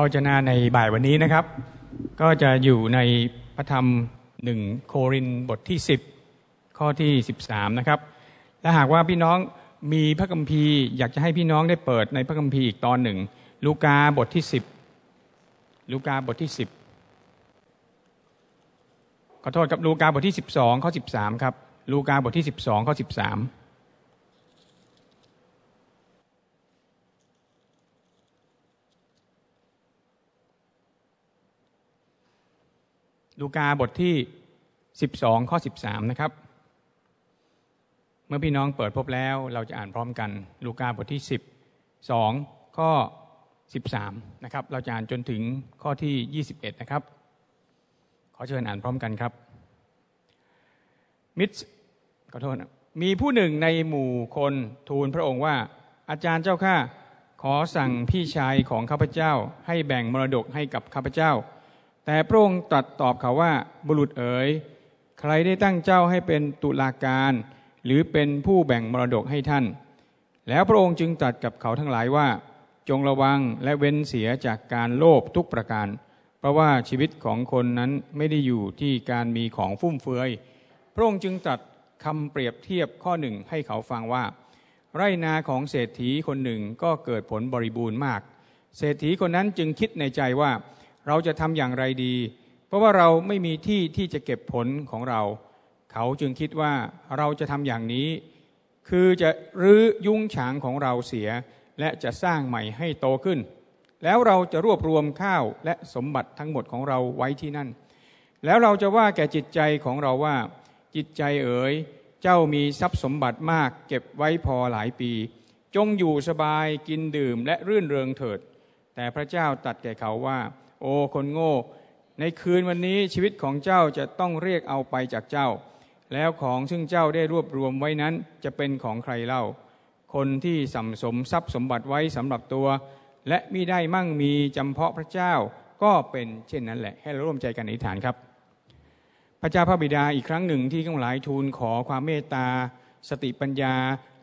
พระเจนาในบ่ายวันนี้นะครับ ก็จะอยู่ในพระธรรมหนึ่งโครินบทที่ 10 ข้อที่ 13 นะครับ และหากว่าพี่น้องมีพระคัมภีร์อยากจะให้พี่น้องได้เปิดในพระคัมภีร์อีกตอนหนึ่ง ลูกาบทที่ 10 ลูกาบทที่ 10 ขอโทษครับลูกาบทที่ 12 ข้อ 13 ครับ ลูกาบทที่ 12 ข้อ 13 ลูกาบทที่ 12 ข้อ 13 นะครับ เมื่อพี่น้องเปิดพบแล้วเราจะอ่านพร้อมกัน ลูกาบทที่12ข้อ 13 นะครับ เราจะอ่านจนถึงข้อที่ 21 นะครับ ขอเชิญอ่านพร้อมกันครับ มิตรขอโทษนะมีผู้หนึ่งในหมู่คนทูลพระองค์ว่า อาจารย์เจ้าข้าขอสั่งพี่ชายของข้าพเจ้า ให้แบ่งมรดกให้กับข้าพเจ้า แต่พระองค์ตรัสตอบเขาว่าบุรุษเอ๋ยใครได้ตั้งเจ้าให้เป็นตุลาการ หรือเป็นผู้แบ่งมรดกให้ท่าน แล้วพระองค์จึงตรัสกับเขาทั้งหลายว่า จงระวังและเว้นเสียจากการโลภทุกประการ เพราะว่าชีวิตของคนนั้นไม่ได้อยู่ที่การมีของฟุ่มเฟือย พระองค์จึงตรัสคำเปรียบเทียบข้อหนึ่งให้เขาฟังว่า ไรนาของเศรษฐีคนหนึ่งก็เกิดผลบริบูรณ์มาก เศรษฐีคนนั้นจึงคิดในใจว่า เราจะทำอย่างไรดี เพราะว่าเราไม่มีที่ที่จะเก็บผลของเรา เขาจึงคิดว่าเราจะทำอย่างนี้ คือจะรื้อยุ้งฉางของเราเสีย และจะสร้างใหม่ให้โตขึ้น แล้วเราจะรวบรวมข้าวและสมบัติทั้งหมดของเราไว้ที่นั่น แล้วเราจะว่าแก่จิตใจของเราว่า จิตใจเอ๋ยเจ้ามีทรัพย์สมบัติมากเก็บไว้พอหลายปี จงอยู่สบายกินดื่มและรื่นเริงเถิด แต่พระเจ้าตัดแก่เขาว่า โอ้คนโง่ ในคืนวันนี้ชีวิตของเจ้าจะต้องเรียกเอาไปจากเจ้า แล้วของซึ่งเจ้าได้รวบรวมไว้นั้นจะเป็นของใครเล่า คนที่สัมสมทรัพย์สมบัติไว้สำหรับตัว และมิได้มั่งมีจำเพาะพระเจ้าก็เป็นเช่นนั้นแหละ ให้เราร่วมใจกันอธิษฐานครับ พระเจ้าพระบิดาอีกครั้งหนึ่งที่ทั้งหลายทูลขอความเมตตา สติปัญญา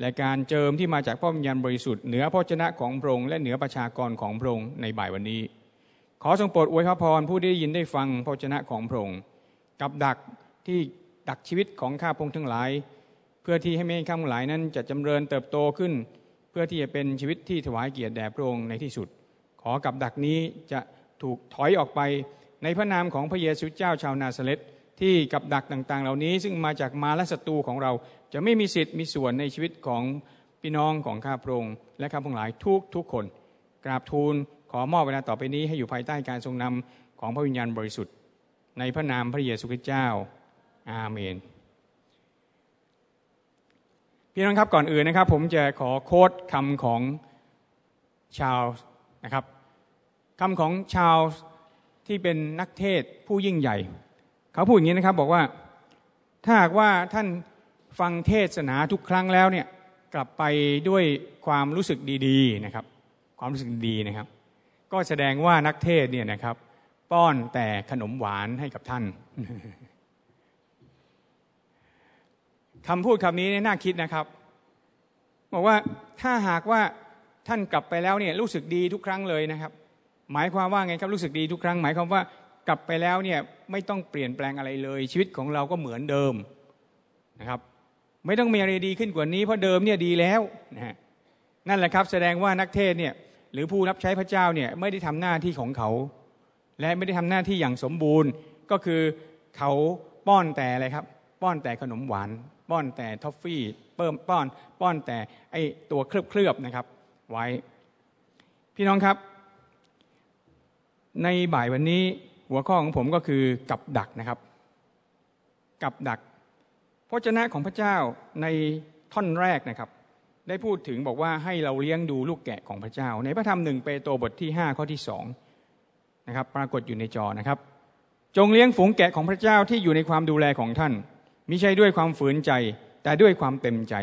และการเจิมที่มาจากพระวิญญาณบริสุทธิ์เหนือพระชนะของพระองค์และเหนือประชากรของพระองค์ในบ่ายวันนี้ ขอทรงโปรดอวยพระพรผู้ได้ยินได้ฟังพระชนะของพระองค์กับดักที่ดักชีวิตของข้าพงทั้งหลาย เพื่อที่ให้แม่ข้าทั้งหลายนั้นจะจำเริญเติบโตขึ้น เพื่อที่จะเป็นชีวิตที่ถวายเกียรติแด่พระองค์ในที่สุด ขอกับดักนี้จะถูกถอยออกไปในพระนามของพระเยซูเจ้าชาวนาซาเรตที่กับดักต่างๆ เหล่านี้ซึ่งมาจากมาและศัตรูของเราจะไม่มีสิทธิ์มีส่วนในชีวิตของพี่น้องของข้าพระองค์และข้าพงหลายทุกทุกคน กราบทูล อมอบเวลาต่อไปนี้ให้อยู่ภายใต้การทรงนำของพระวิญญาณบริสุทธิ์ ในพระนามพระเยซูคริสต์เจ้า อาเมน พี่น้องครับก่อนอื่นนะครับ ผมจะขอโค้ดคำของชาวนะครับคำของชาวที่เป็นนักเทศผู้ยิ่งใหญ่ เขาพูดอย่างนี้นะครับบอกว่าถ้าหากว่าท่านฟังเทศนาทุกครั้งแล้วเนี่ยกลับไปด้วยความรู้สึกดีๆนะครับ ความรู้สึกดีนะครับ ก็แสดงว่านักเทศเนี่ยนะครับ ป้อนแต่ขนมหวานให้กับท่านคำพูดคำนี้น่าคิดนะครับบอกว่าถ้าหากว่าท่านกลับไปแล้วเนี่ยรู้สึกดีทุกครั้งเลยนะครับ หมายความว่าไงครับรู้สึกดีทุกครั้ง หมายความว่ากลับไปแล้วเนี่ยไม่ต้องเปลี่ยนแปลงอะไรเลย ชีวิตของเราก็เหมือนเดิมนะครับ ไม่ต้องมีอะไรดีขึ้นกว่านี้เพราะเดิมเนี่ยดีแล้วนะฮะนั่นแหละครับ แสดงว่านักเทศเนี่ย หรือผู้รับใช้พระเจ้าเนี่ยไม่ได้ทำหน้าที่ของเขา และไม่ได้ทำหน้าที่อย่างสมบูรณ์ ก็คือเขาป้อนแต่อะไรครับ ป้อนแต่ขนมหวาน ป้อนแต่ทอฟฟี่เพิ่มป้อน ป้อนแต่ไอตัวเคลือบเคลือบนะครับ ไว้ พี่น้องครับ ในบ่ายวันนี้หัวข้อของผมก็คือกับดักนะครับ กับดักพระเจ้าของพระเจ้าในท่อนแรกนะครับ ได้พูดถึงบอกว่าให้เราเลี้ยงดูลูกแกะของพระเจ้า ในพระธรรมหนึ่งเปโตรบทที่ 5 ข้อที่สองนะครับปรากฏอยู่ในจอนะครับ จงเลี้ยงฝูงแกะของพระเจ้าที่อยู่ในความดูแลของท่านมิใช่ด้วยความฝืนใจ แต่ด้วยความเต็มใจ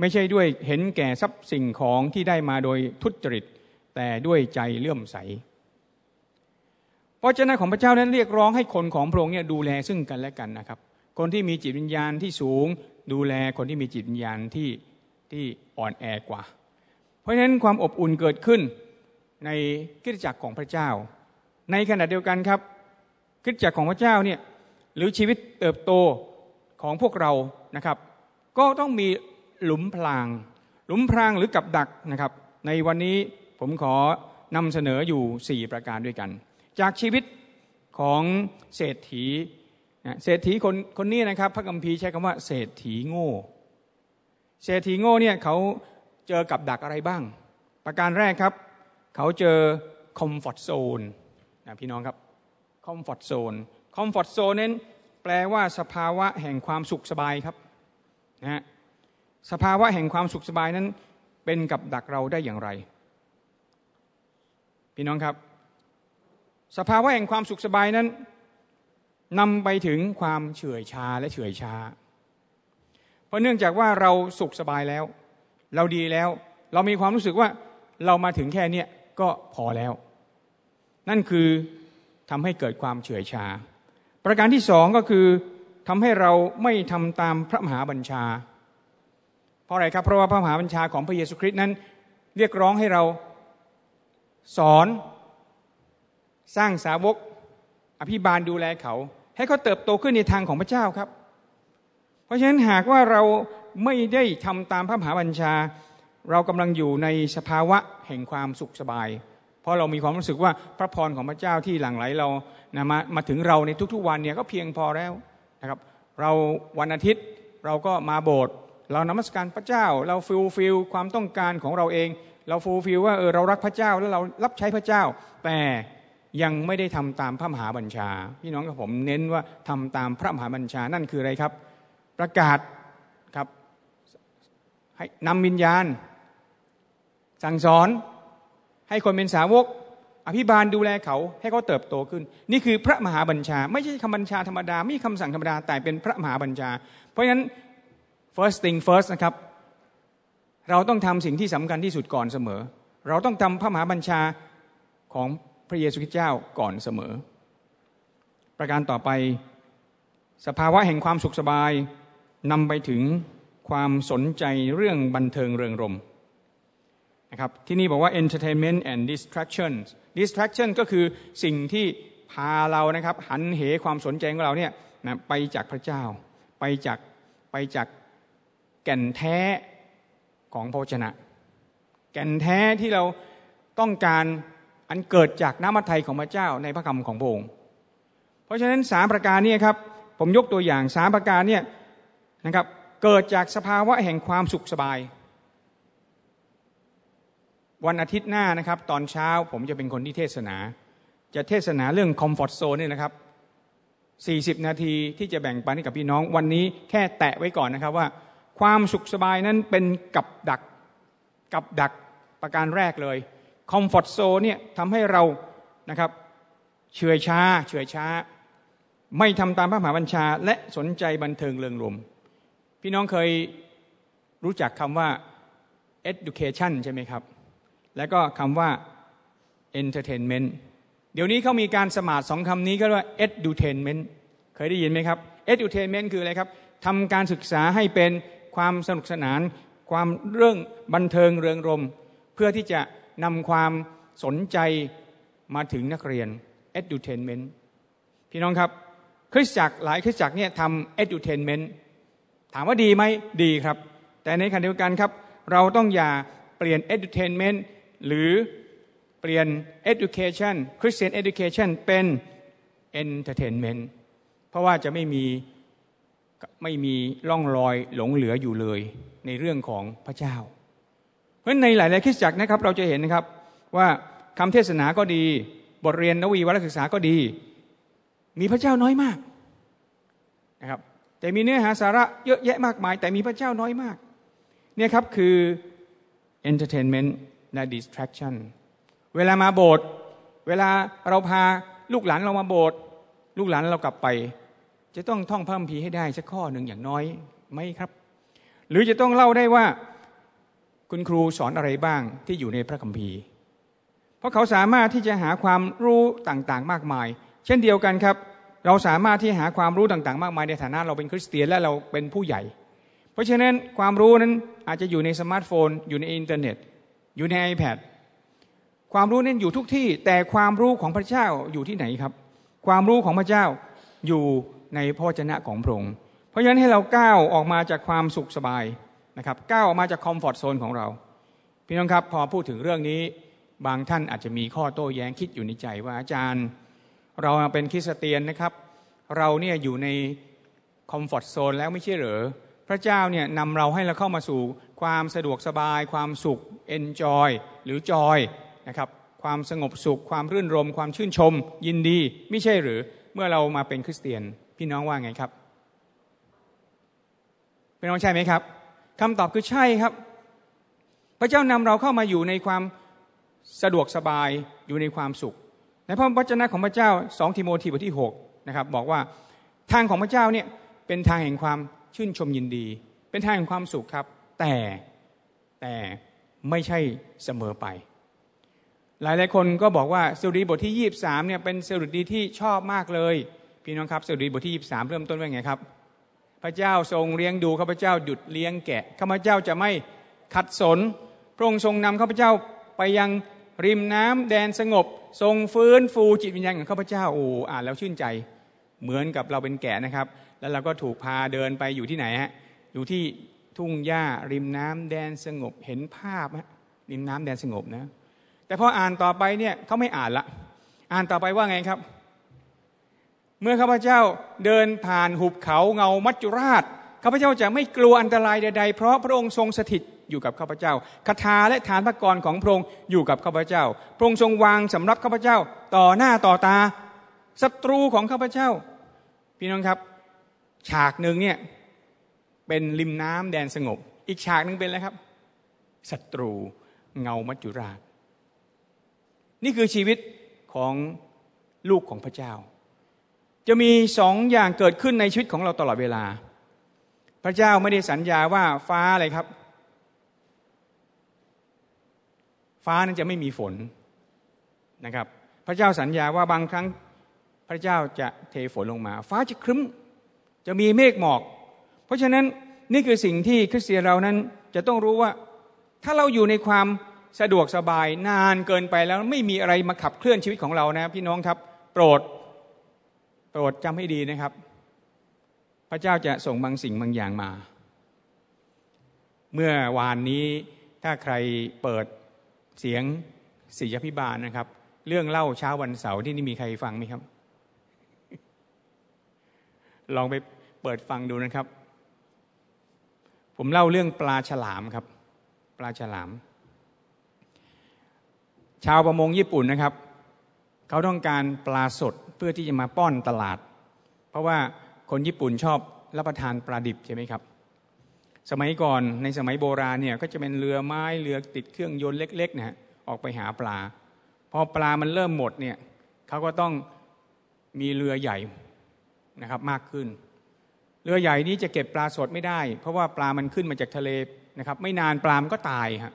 ไม่ใช่ด้วยเห็นแก่ทรัพย์สิ่งของที่ได้มาโดยทุจริต แต่ด้วยใจเลื่อมใสเพราะเจ้าของพระเจ้านั้นเรียกร้องให้คนของพระองค์เนี่ยดูแลซึ่งกันและกันนะครับ คนที่มีจิตวิญญาณที่สูง ดูแลคนที่มีจิตวิญญาณที่ที่ อ่อนแอกว่า เพราะฉะนั้นความอบอุ่นเกิดขึ้นในกิจจักรของพระเจ้า ในขณะเดียวกันครับคริสตจักรของพระเจ้าเนี่ยหรือชีวิตเติบโตของพวกเรานะครับ ก็ต้องมีหลุมพราง หลุมพรางหรือกับดักนะครับ ในวันนี้ผมขอนำเสนออยู่ 4 ประการด้วยกัน จากชีวิตของเศรษฐีเศรษฐีคนคนนี้นะครับ พระกัมภีใช้คำว่าเศรษฐีโง่ เศรษฐีโง่เนี่ยเขาเจอกับดักอะไรบ้าง ประการแรกครับ เขาเจอ comfort zone นะพี่น้องครับ comfort zone comfort zone นั้นแปลว่าสภาวะแห่งความสุขสบายครับนะฮะสภาวะแห่งความสุขสบายนั้น เป็นกับดักเราได้อย่างไร พี่น้องครับ สภาวะแห่งความสุขสบายนั้นนำไปถึงความเฉื่อยชาและเฉื่อยชา เพราะเนื่องจากว่าเราสุขสบายแล้ว เราดีแล้ว เรามีความรู้สึกว่าเรามาถึงแค่นี้ก็พอแล้ว นั่นคือทำให้เกิดความเฉื่อยชา ประการที่สองก็คือทำให้เราไม่ทำตามพระมหาบัญชา เพราะอะไรครับ เพราะว่าพระมหาบัญชาของพระเยซูคริสต์นั้น เรียกร้องให้เราสอนสร้างสาวกอภิบาลดูแลเขา ให้เขาเติบโตขึ้นในทางของพระเจ้าครับ เพราะฉะนั้นหากว่าเราไม่ได้ทำตามพระมหาบัญชา เรากำลังอยู่ในสภาวะแห่งความสุขสบาย เพราะเรามีความรู้สึกว่าพระพรของพระเจ้าที่หลั่งไหลเรานะมามาถึงเราในทุกๆวันเนี่ยก็เพียงพอแล้วนะครับ เราวันอาทิตย์เราก็มาโบสถ์เรานมัสการพระเจ้า เรา fulfill ความต้องการของเราเอง เรา fulfill ว่าเออเรารักพระเจ้าแล้วเรารับใช้พระเจ้า แต่ยังไม่ได้ทำตามพระมหาบัญชา พี่น้องกับผมเน้นว่าทำตามพระมหาบัญชานั่นคืออะไรครับ ประกาศครับให้นำวิญญาณ สั่งสอนให้คนเป็นสาวก อภิบาลดูแลเขาให้เขาเติบโตขึ้น นี่คือพระมหาบัญชา ไม่ใช่คำบัญชาธรรมดา ไม่คำสั่งธรรมดา แต่เป็นพระมหาบัญชา เพราะฉะนั้น first thing first นะครับ เราต้องทำสิ่งที่สำคัญที่สุดก่อนเสมอ เราต้องทำพระมหาบัญชาของพระเยซูคริสต์เจ้าก่อนเสมอ ประการต่อไป สภาวะแห่งความสุขสบาย นำไปถึงความสนใจเรื่องบันเทิงเริงรมนะครับที่นี่บอกว่า entertainment and distraction distraction ก็คือสิ่งที่พาเรานะครับหันเหความสนใจของเราเนี่ยนะไปจากพระเจ้า ไปจากไปจากแก่นแท้ของพระชนะ แก่นแท้ที่เราต้องการอันเกิดจากน้ำมัทไทยของพระเจ้าในพระคำของพระองค์เพราะฉะนั้นสามประการนี้ครับผมยกตัวอย่างสามประการเนี่ย นะครับ เกิดจากสภาวะแห่งความสุขสบาย วันอาทิตย์หน้านะครับ ตอนเช้าผมจะเป็นคนที่เทศนา จะเทศนาเรื่องคอมฟอร์ทโซนนี่นะครับ40 นาทีที่จะแบ่งปันให้กับพี่น้องวันนี้แค่แตะไว้ก่อนนะครับว่า ความสุขสบายนั้นเป็นกับดักกับดักประการแรกเลยคอมฟอร์ตโซนเนี่ยทำให้เรานะครับเฉื่อยช้าเฉื่อยช้า ไม่ทำตามพระมหาบัญชา และสนใจบันเทิงเริงรม พี่น้องเคยรู้จักคำว่า education ใช่ไหมครับ แล้วก็คำว่า entertainment เดี๋ยวนี้เขามีการสมาร์ทสองคำนี้ก็เรียกว่า edutainment เคยได้ยินไหมครับ edutainment คืออะไรครับทำการศึกษาให้เป็นความสนุกสนาน ความเรื่องบันเทิงเริงรม เพื่อที่จะนำความสนใจมาถึงนักเรียน edutainment พี่น้องครับ คริสตจักรหลายคริสตจักรเนี่ยทำ edutainment ถามว่าดีไหมดีครับ แต่ในขณะเดียวกันครับ เราต้องอย่าเปลี่ยน edutainment หรือเปลี่ยน education Christian education เป็น entertainment เพราะว่าจะไม่มีไม่มีร่องรอยหลงเหลืออยู่เลยในเรื่องของพระเจ้า เพราะในหลาย ๆคริสตจักรนะครับ เราจะเห็นนะครับว่าคำเทศนาก็ดี บทเรียนนวีวัลศึกษาก็ดี มีพระเจ้าน้อยมากนะครับ แต่มีเนื้อหาสาระเยอะแยะมากมาย แต่มีพระเจ้าน้อยมาก เนี่ยครับคือ entertainment และ distraction เวลามาโบสถ์เวลาเราพาลูกหลานเรามาโบสถ์ลูกหลานเรากลับไป จะต้องท่องพระคัมภีร์ให้ได้สักข้อหนึ่งอย่างน้อยไหมครับ หรือจะต้องเล่าได้ว่าคุณครูสอนอะไรบ้างที่อยู่ในพระคัมภีร์ เพราะเขาสามารถที่จะหาความรู้ต่างๆ มากมาย เช่นเดียวกันครับ เราสามารถที่หาความรู้ต่างๆ มากมายในฐานะเราเป็นคริสเตียนและเราเป็นผู้ใหญ่ เพราะฉะนั้นความรู้นั้นอาจจะอยู่ในสมาร์ทโฟน อยู่ในอินเทอร์เน็ต อยู่ใน iPad ความรู้นั้นอยู่ทุกที่ แต่ความรู้ของพระเจ้าอยู่ที่ไหนครับ ความรู้ของพระเจ้าอยู่ในพระวจนะของพระองค์เพราะฉะนั้นให้เราก้าวออกมาจากความสุขสบายนะครับก้าวออกมาจาก comfort zone ของเราพี่น้องครับพอพูดถึงเรื่องนี้ บางท่านอาจจะมีข้อโต้แย้งคิดอยู่ในใจว่าอาจารย์ เราเป็นคริสเตียนนะครับ เราเนี่ยอยู่ในคอมฟอร์ทโซนแล้วไม่ใช่เหรอพระเจ้าเนี่ยนำเราให้เราเข้ามาสู่ความสะดวกสบาย ความสุข enjoy หรือ joy นะครับความสงบสุข ความรื่นรม ความชื่นชม ยินดี ไม่ใช่หรือเมื่อเรามาเป็นคริสเตียนพี่น้องว่าไงครับพี่น้องใช่ไหมครับคำตอบคือใช่ครับ พระเจ้านำเราเข้ามาอยู่ในความสะดวกสบายอยู่ในความสุข ในพระวจนะของพระเจ้าสองทิโมธีบทที่6นะครับบอกว่าทางของพระเจ้าเนี่ยเป็นทางแห่งความชื่นชมยินดี เป็นทางแห่งความสุขครับ แต่แต่ไม่ใช่เสมอไป หลายหลายคนก็บอกว่าสดุดีบทที่ 23เนี่ยเป็นสดุดีที่ชอบมากเลย พี่น้องครับสดุดีบทที่ 23 เริ่มต้นว่าไงครับ พระเจ้าทรงเลี้ยงดูข้าพเจ้าหยุดเลี้ยงแกะข้าพเจ้าจะไม่ขัดสน พระองค์ทรงนำข้าพเจ้าไปยัง ริมน้ำแดนสงบ ทรงฟื้นฟูจิตวิญญาณของข้าพเจ้าโอ้อ่านแล้วชื่นใจ เหมือนกับเราเป็นแกะนะครับ แล้วเราก็ถูกพาเดินไปอยู่ที่ไหนฮะอยู่ที่ทุ่งหญ้าริมน้ำแดนสงบเห็นภาพฮะริมน้ำแดนสงบนะ แต่พออ่านต่อไปเนี่ยเขาไม่อ่านละ อ่านต่อไปว่าไงครับ เมื่อข้าพเจ้าเดินผ่านหุบเขาเงามัจจุราชข้าพเจ้าจะไม่กลัวอันตรายใดๆ เพราะพระองค์ทรงสถิต อยู่กับข้าพเจ้าคาถาและฐานพระกรของพระองค์อยู่กับข้าพเจ้า พระองค์ทรงวางสำรับข้าพเจ้า ต่อหน้าต่อตาศัตรูของข้าพเจ้า พี่น้องครับ ฉากหนึ่งเนี่ยเป็นริมน้ำแดนสงบ อีกฉากหนึ่งเป็นอะไรครับศัตรูเงามัจจุราช นี่คือชีวิตของลูกของพระเจ้า จะมีสองอย่างเกิดขึ้นในชีวิตของเราตลอดเวลา พระเจ้าไม่ได้สัญญาว่าฟ้าอะไรครับ ฟ้านั้นจะไม่มีฝนนะครับ พระเจ้าสัญญาว่าบางครั้งพระเจ้าจะเทฝนลงมา ฟ้าจะครึ้ม จะมีเมฆหมอก เพราะฉะนั้นนี่คือสิ่งที่คริสเตียนเรานั้นจะต้องรู้ว่า ถ้าเราอยู่ในความสะดวกสบายนานเกินไปแล้วไม่มีอะไรมาขับเคลื่อนชีวิตของเรานะพี่น้องครับโปรดโปรดจำให้ดีนะครับ พระเจ้าจะส่งบางสิ่งบางอย่างมา เมื่อวานนี้ถ้าใครเปิด เสียงศิยพิบาลนะครับ เรื่องเล่าเช้าวันเสาร์ที่นี่มีใครฟังไหมครับ ลองไปเปิดฟังดูนะครับ ผมเล่าเรื่องปลาฉลามครับ ปลาฉลาม ชาวประมงญี่ปุ่นนะครับ เขาต้องการปลาสดเพื่อที่จะมาป้อนตลาด เพราะว่าคนญี่ปุ่นชอบรับประทานปลาดิบใช่ไหมครับ สมัยก่อนในสมัยโบราณเนี่ยก็จะเป็นเรือไม้เรือติดเครื่องยนต์เล็กๆนะฮะออกไปหาปลา พอปลามันเริ่มหมดเนี่ยเขาก็ต้องมีเรือใหญ่นะครับมากขึ้น เรือใหญ่นี้จะเก็บปลาสดไม่ได้ เพราะว่าปลามันขึ้นมาจากทะเลนะครับไม่นานปลามันก็ตายฮะ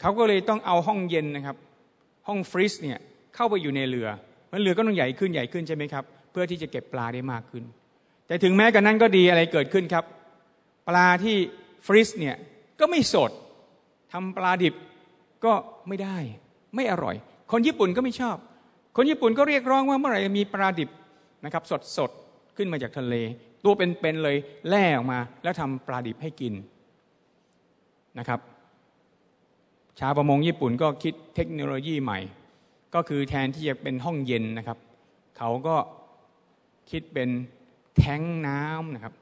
เขาก็เลยต้องเอาห้องเย็นนะครับห้องฟรีซเนี่ยเข้าไปอยู่ในเรือมันเรือก็ต้องใหญ่ขึ้นใหญ่ขึ้นใช่ไหมครับ เพื่อที่จะเก็บปลาได้มากขึ้น แต่ถึงแม้กันนั้นก็ดีอะไรเกิดขึ้นครับ ปลาที่ฟรีซเนี่ยก็ไม่สดทำปลาดิบก็ไม่ได้ ไม่อร่อย คนญี่ปุ่นก็ไม่ชอบ คนญี่ปุ่นก็เรียกร้องว่าเมื่อไหร่มีปลาดิบนะครับ สดสดขึ้นมาจากทะเล ตัวเป็นๆเลยแล่ออกมา แล้วทำปลาดิบให้กินนะครับ ชาวประมงญี่ปุ่นก็คิดเทคโนโลยีใหม่ ก็คือแทนที่จะเป็นห้องเย็นนะครับ เขาก็คิดเป็นแท้งน้ำนะครับ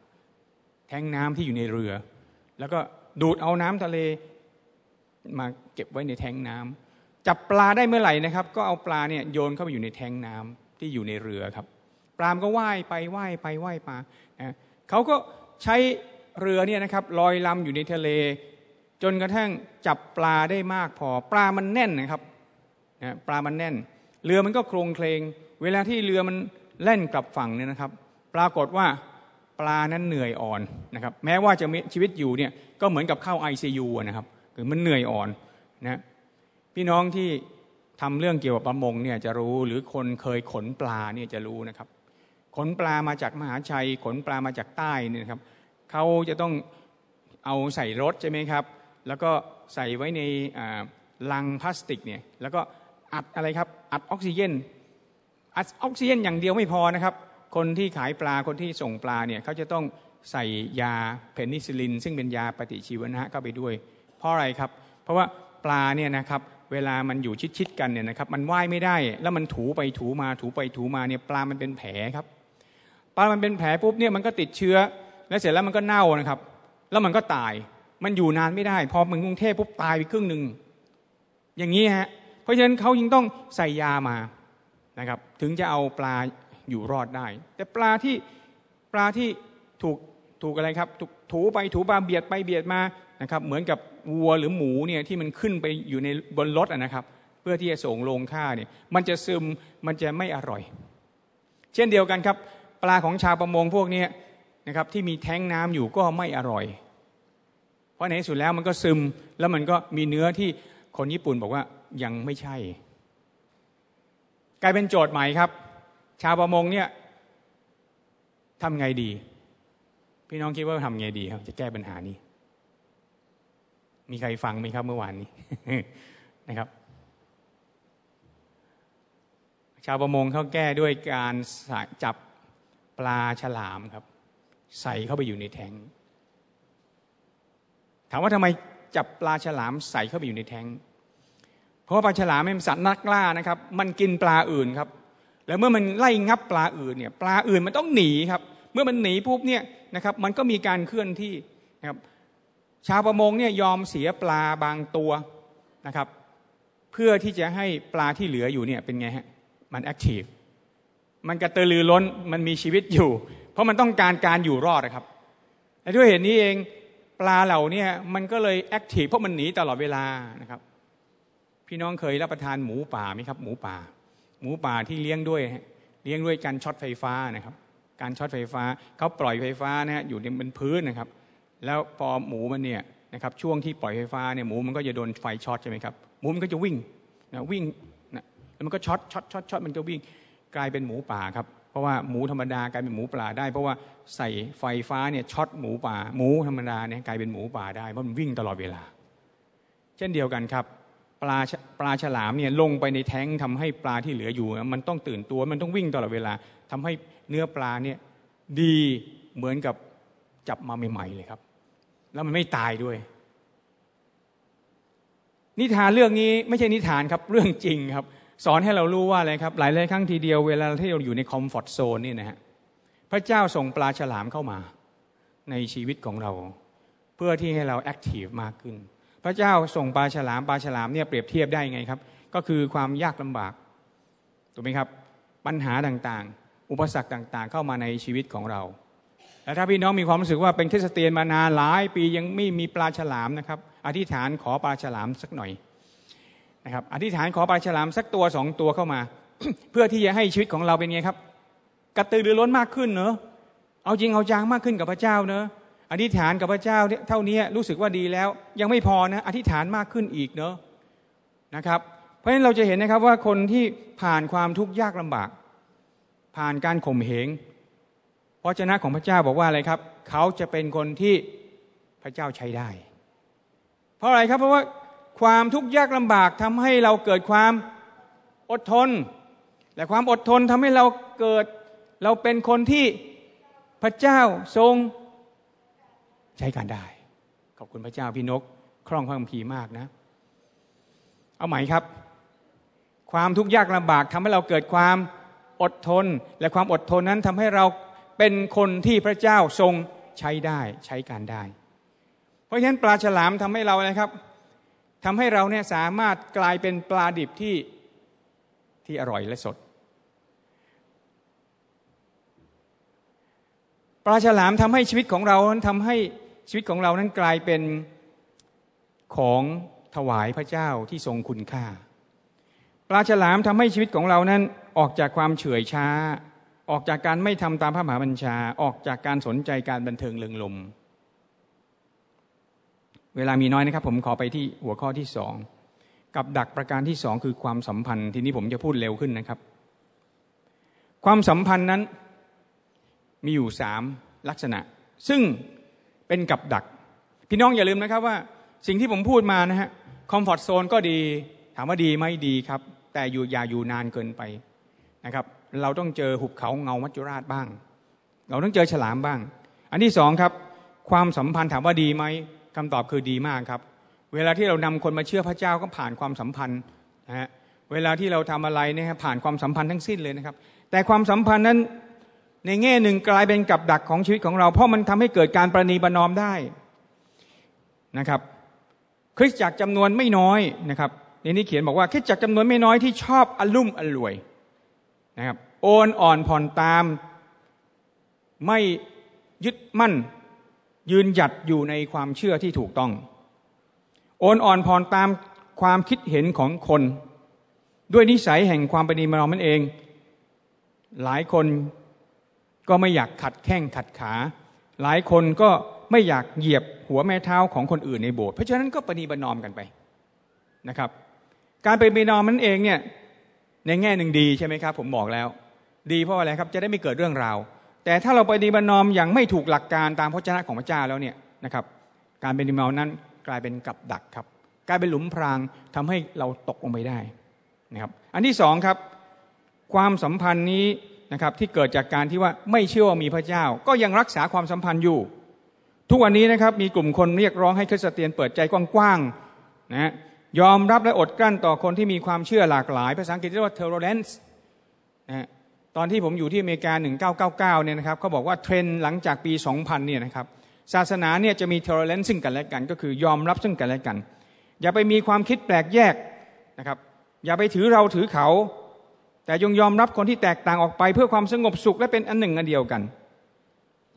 แท้งน้ำที่อยู่ในเรือ แล้วก็ดูดเอาน้ำทะเลมาเก็บไว้ในแท้งน้ำจับปลาได้เมื่อไหร่นะครับ ก็เอาปลาเนี่ยโยนเข้าไปอยู่ในแท้งน้ำที่อยู่ในเรือครับ ปลามก็ว่ายไปว่ายไปว่ายมานะเขาก็ใช้เรือเนี่ยนะครับลอยลำอยู่ในทะเล จนกระทั่งจับปลาได้มากพอ ปลามันแน่นนะครับนะปลามันแน่น เรือมันก็โครงเคลง เวลาที่เรือมันแล่นกลับฝั่งเนี่ยนะครับ ปรากฏว่า ปลานั้นเหนื่อยอ่อนนะครับแม้ว่าจะมีชีวิตอยู่เนี่ยก็เหมือนกับเข้า ICU นะครับคือมันเหนื่อยอ่อนนะพี่น้องที่ทำเรื่องเกี่ยวกับประมงเนี่ยจะรู้หรือคนเคยขนปลาเนี่ยจะรู้นะครับ ขนปลามาจากมหาชัย ขนปลามาจากใต้นี่นะครับเขาจะต้องเอาใส่รถใช่ไหมครับ แล้วก็ใส่ไว้ในลังพลาสติกเนี่ยแล้วก็อัดอะไรครับอัดออกซิเจนอัดออกซิเจนอย่างเดียวไม่พอนะครับ คนที่ขายปลาคนที่ส่งปลาเนี่ยเขาจะต้องใส่ยาเพนิซิลิน ซึ่งเป็นยาปฏิชีวนะเข้าไปด้วย เพราะอะไรครับ เพราะว่าปลาเนี่ยนะครับเวลามันอยู่ชิดๆกันเนี่ยนะครับมันว่ายไม่ได้ แล้วมันถูไปถูมาถูไปถูมาเนี่ยปลามันเป็นแผลครับปลามันเป็นแผลปุ๊บเนี่ยมันก็ติดเชื้อ แล้วเสร็จแล้วมันก็เน่านะครับ แล้วมันก็ตายมันอยู่นานไม่ได้พอมึงกรุงเทพปุ๊บตายไปครึ่งหนึ่งอย่างนี้ฮะเพราะฉะนั้นเขายิ่งต้องใส่ยามานะครับ ถึงจะเอาปลา อยู่รอดได้ แต่ปลาที่ปลาที่ถูกถูกอะไรครับถูกถูไปถูมาเบียดไปเบียดมานะครับ เหมือนกับวัวหรือหมูเนี่ยที่มันขึ้นไปอยู่ในบนรถนะครับ เพื่อที่จะส่งลงค่าเนี่ยมันจะซึมมันจะไม่อร่อย เช่นเดียวกันครับ ปลาของชาวประมงพวกนี้นะครับที่มีแท้งน้ำอยู่ก็ไม่อร่อย เพราะในที่สุดแล้วมันก็ซึมแล้วมันก็มีเนื้อที่คนญี่ปุ่นบอกว่ายังไม่ใช่ กลายเป็นโจทย์ใหม่ครับ ชาวประมงเนี่ยทำไงดี พี่น้องคิดว่าทำไงดีครับ จะแก้ปัญหานี้ มีใครฟังไหมครับเมื่อวานนี้นะครับ ชาวประมงเขาแก้ด้วยการจับปลาฉลามครับ ใส่เข้าไปอยู่ในแทงถามว่าทำไมจับปลาฉลามใส่เข้าไปอยู่ในแทงเพราะว่าปลาฉลามเป็นสัตว์นักล่านะครับ มันกินปลาอื่นครับ แล้วเมื่อมันไล่งับปลาอื่นเนี่ยปลาอื่นมันต้องหนีครับ เมื่อมันหนีปุ๊บเนี่ยนะครับมันก็มีการเคลื่อนที่นะครับชาวประมงเนี่ยยอมเสียปลาบางตัวนะครับ เพื่อที่จะให้ปลาที่เหลืออยู่เนี่ยเป็นไงฮะมัน active มันกระตือรือร้นมันมีชีวิตอยู่ เพราะมันต้องการการอยู่รอดนะครับและด้วยเหตุนี้เองปลาเหล่านี้มันก็เลย active เพราะมันหนีตลอดเวลานะครับ พี่น้องเคยรับประทานหมูป่าไหมครับ หมูป่า หมูป่าที่เลี้ยงด้วยเลี้ยงด้วยการช็อตไฟฟ้านะครับการช็อตไฟฟ้าเขาปล่อยไฟฟ้านะฮะอยู่ในบนพื้นนะครับ แล้วพอหมูมันเนี่ยนะครับช่วงที่ปล่อยไฟฟ้าเนี่ยหมูมันก็จะโดนไฟช็อตใช่ไหมครับหมูมันก็จะวิ่งนะวิ่งนะแล้วมันก็ช็อตช็อตช็อตช็อตมันก็วิ่งกลายเป็นหมูป่าครับเพราะว่าหมูธรรมดากลายเป็นหมูป่าได้ เพราะว่าใส่ไฟฟ้าเนี่ยช็อตหมูป่า หมูธรรมดาเนี่ยกลายเป็นหมูป่าได้เพราะมันวิ่งตลอดเวลา เช่นเดียวกันครับ ปลาปลาฉลามเนี่ยลงไปในแท้งทำให้ปลาที่เหลืออยู่ มันต้องตื่นตัวมันต้องวิ่งตลอดเวลาทำให้เนื้อปลาเนี่ยดีเหมือนกับจับมาใหม่ๆเลยครับ แล้วมันไม่ตายด้วย นิทานเรื่องนี้ไม่ใช่นิทานครับเรื่องจริงครับ สอนให้เรารู้ว่าอะไรครับ หลายหลายครั้งทีเดียวเวลาที่เราอยู่ใน comfort zone นี่นะฮะพระเจ้าส่งปลาฉลามเข้ามา ในชีวิตของเรา เพื่อที่ให้เรา active มากขึ้น พระเจ้าส่งปลาฉลามปลาฉลามเนี่ยเปรียบเทียบได้ไงครับ ก็คือความยากลำบากถูกไหมครับปัญหาต่างๆ อุปสรรคต่างๆ เข้ามาในชีวิตของเราและถ้าพี่น้องมีความรู้สึกว่าเป็นคริสเตียนมานานหลายปียังไม่มีปลาฉลามนะครับ อธิษฐานขอปลาฉลามสักหน่อยนะครับอธิษฐานขอปลาฉลามสักตัวสองตัวเข้ามา เพื่อที่จะให้ชีวิตของเราเป็นไงครับ กระตือรือร้นมากขึ้นเนอะเอาจริงเอาจังมากขึ้นกับพระเจ้าเนอะ อธิษฐานกับพระเจ้าเท่านี้รู้สึกว่าดีแล้ว ยังไม่พอนะอธิษฐานมากขึ้นอีกเนาะนะครับ เพราะฉะนั้นเราจะเห็นนะครับว่าคนที่ผ่านความทุกข์ยากลำบาก ผ่านการข่มเหงพระเจ้าของพระเจ้าบอกว่าอะไรครับ เขาจะเป็นคนที่พระเจ้าใช้ได้ เพราะอะไรครับเพราะว่าความทุกข์ยากลำบากทำให้เราเกิดความอดทน และความอดทนทำให้เราเกิดเราเป็นคนที่พระเจ้าทรง ใช้การได้ ขอบคุณพระเจ้าพี่นก คล่องพระคัมภีร์มากนะ เอาใหม่ครับ ความทุกข์ยากลำบากทำให้เราเกิดความอดทน และความอดทนนั้นทำให้เราเป็นคนที่พระเจ้าทรงใช้ได้ใช้การได้ เพราะฉะนั้นปลาฉลามทำให้เรานะครับทำให้เราเนี่ยสามารถกลายเป็นปลาดิบที่ที่อร่อยและสดปลาฉลามทำให้ชีวิตของเราทำให้ ชีวิตของเรานั้นกลายเป็นของถวายพระเจ้าที่ทรงคุณค่า ปลาฉลามทำให้ชีวิตของเรานั้นออกจากความเฉื่อยช้า ออกจากการไม่ทำตามพระมหาบัญชา ออกจากการสนใจการบันเทิงเลิงลม เวลามีน้อยนะครับ ผมขอไปที่หัวข้อที่สองกับดักประการที่สองคือความสัมพันธ์ ทีนี้ผมจะพูดเร็วขึ้นนะครับ ความสัมพันธ์นั้นมีอยู่สามลักษณะ ซึ่ง เป็นกับดัก พี่น้องอย่าลืมนะครับว่าสิ่งที่ผมพูดมานะฮะคอมฟอร์ทโซนก็ดี ถามว่าดีไหมดีครับ แต่อยู่อย่าอยู่นานเกินไปนะครับเราต้องเจอหุบเขาเงามัจจุราชบ้าง เราต้องเจอฉลามบ้าง อันที่สองครับ ความสัมพันธ์ถามว่าดีไหมคำตอบคือดีมากครับ เวลาที่เรานำคนมาเชื่อพระเจ้าก็ผ่านความสัมพันธ์นะฮะเวลาที่เราทำอะไรเนี่ยผ่านความสัมพันธ์ทั้งสิ้นเลยนะครับ แต่ความสัมพันธ์นั้น ในแง่หนึ่งกลายเป็นกับดักของชีวิตของเรา เพราะมันทำให้เกิดการประนีประนอมได้นะครับ คริสตจักรจำนวนไม่น้อยนะครับในนี้เขียนบอกว่าคริสตจักรจำนวนไม่น้อยที่ชอบอลุ่มอล่วยนะครับโอนอ่อนผ่อนตาม ไม่ยึดมั่น ยืนหยัดอยู่ในความเชื่อที่ถูกต้อง โอนอ่อนผ่อนตามความคิดเห็นของคน ด้วยนิสัยแห่งความเป็นดีมานอมนั่นเอง หลายคน ก็ไม่อยากขัดแข้งขัดขา หลายคนก็ไม่อยากเหยียบหัวแม่เท้าของคนอื่นในโบสถ์เพราะฉะนั้นก็ปณีประนอมกันไปนะครับ การเป็นประนอมนั้นเองเนี่ยในแง่หนึ่งดีใช่ไหมครับ ผมบอกแล้ว ดีเพราะอะไรครับจะได้ไม่เกิดเรื่องราว แต่ถ้าเราไปดีบันนอมอย่างไม่ถูกหลักการตามพระเจ้าของพระเจ้าแล้วเนี่ยนะครับการเป็นดีมานอมนั้นกลายเป็นกับดักครับกลายเป็นหลุมพรางทำให้เราตกลงไปได้นะครับอันที่สองครับ ความสัมพันธ์นี้ นะครับที่เกิดจากการที่ว่าไม่เชื่อว่ามีพระเจ้า ก็ยังรักษาความสัมพันธ์อยู่ ทุกวันนี้นะครับมีกลุ่มคนเรียกร้องให้คริสเตียนเปิดใจกว้างๆนะยอมรับและอดกลั้นต่อคนที่มีความเชื่อหลากหลาย ภาษาอังกฤษเรียกว่า tolerance นะตอนที่ผมอยู่ที่อเมริกา 1999 เนี่ยนะครับเขาบอกว่าเทรนด์หลังจากปี 2000 เนี่ยนะครับศาสนาเนี่ยจะมี tolerance ซึ่งกันและกัน ก็คือยอมรับซึ่งกันและกัน อย่าไปมีความคิดแปลกแยกนะครับอย่าไปถือเราถือเขา แต่ยงยอมรับคนที่แตกต่างออกไป เพื่อความสงบสุขและเป็นอันหนึ่งอันเดียวกัน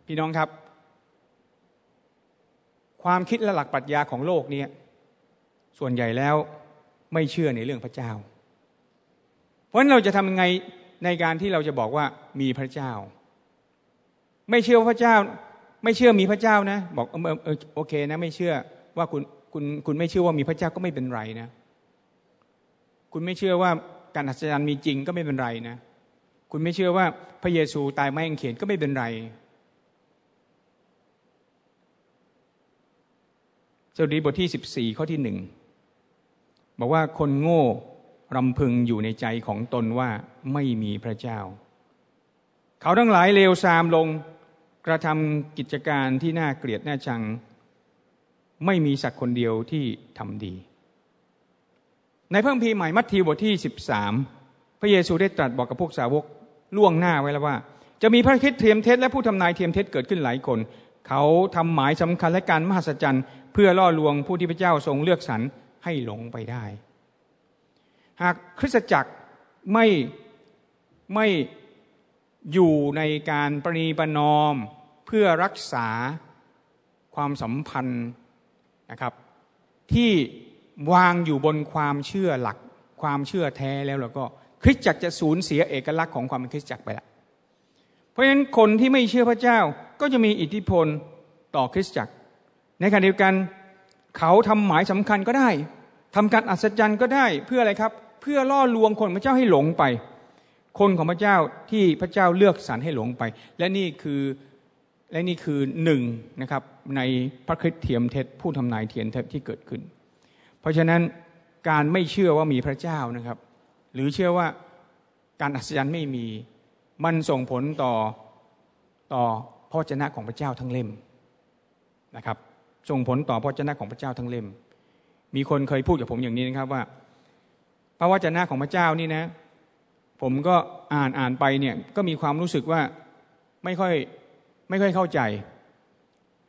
พี่น้องครับ ความคิดและหลักปรัชญาของโลกนี้ส่วนใหญ่แล้วไม่เชื่อในเรื่องพระเจ้า เพราะฉะนั้นเราจะทำยังไงในการที่เราจะบอกว่ามีพระเจ้า ไม่เชื่อพระเจ้า ไม่เชื่อมีพระเจ้านะ บอกเออโอเคนะ ไม่เชื่อว่าคุณคุณคุณไม่เชื่อว่ามีพระเจ้าก็ไม่เป็นไรนะ คุณไม่เชื่อว่า การอัศจรรย์มีจริงก็ไม่เป็นไรนะ คุณไม่เชื่อว่าพระเยซูตายไม่เองเขียนก็ไม่เป็นไร สดุดีบทที่ 14 ข้อที่หนึ่งบอกว่าคนโง่รำพึงอยู่ในใจของตนว่าไม่มีพระเจ้า เขาทั้งหลายเลวทรามลงกระทำกิจการที่น่าเกลียดน่าชัง ไม่มีสักคนเดียวที่ทำดี ในเพิ่มพีใหม่มัทธิวบทที่ 13 พระเยซูได้ตรัสบอกกับพวกสาวกล่วงหน้าไว้แล้วว่า จะมีพระคิดเทียมเท็จและผู้ทำนายเทียมเท็จเกิดขึ้นหลายคน เขาทำหมายสำคัญและการมหัศจรรย์ เพื่อล่อลวงผู้ที่พระเจ้าทรงเลือกสรรให้หลงไปได้ หากคริสตจักรไม่ไม่อยู่ในการประนีประนอมเพื่อรักษาความสัมพันธ์นะครับที่ วางอยู่บนความเชื่อหลักความเชื่อแท้แล้วแล้วก็คริสตจักรจะสูญเสียเอกลักษณ์ของความเป็นคริสตจักรไปละเพราะฉะนั้นคนที่ไม่เชื่อพระเจ้าก็จะมีอิทธิพลต่อคริสตจักร ในขณะเดียวกันเขาทำหมายสำคัญก็ได้ทำการอัศจรรย์ก็ได้เพื่ออะไรครับ เพื่อล่อลวงคนพระเจ้าให้หลงไป คนของพระเจ้าที่พระเจ้าเลือกสรรให้หลงไป และนี่คือและนี่คือหนึ่งนะครับในพระคริสต์เทียมเท็จผู้ทำนายเทียมเท็จที่เกิดขึ้น ราะฉะนั้นการไม่เชื่อว่ามีพระเจ้านะครับ หรือเชื่อว่าการอัศจรรย์ไม่มี มันส่งผลต่อต่อพระเจ้าของพระเจ้าทั้งเล่มนะครับ ส่งผลต่อพระเจ้าของพระเจ้าทั้งเล่ม มีคนเคยพูดกับผมอย่างนี้นะครับว่า พระวจนะของพระเจ้านี่นะ ผมก็อ่านอ่านไปเนี่ยก็มีความรู้สึกว่าไม่ค่อยไม่ค่อยเข้าใจ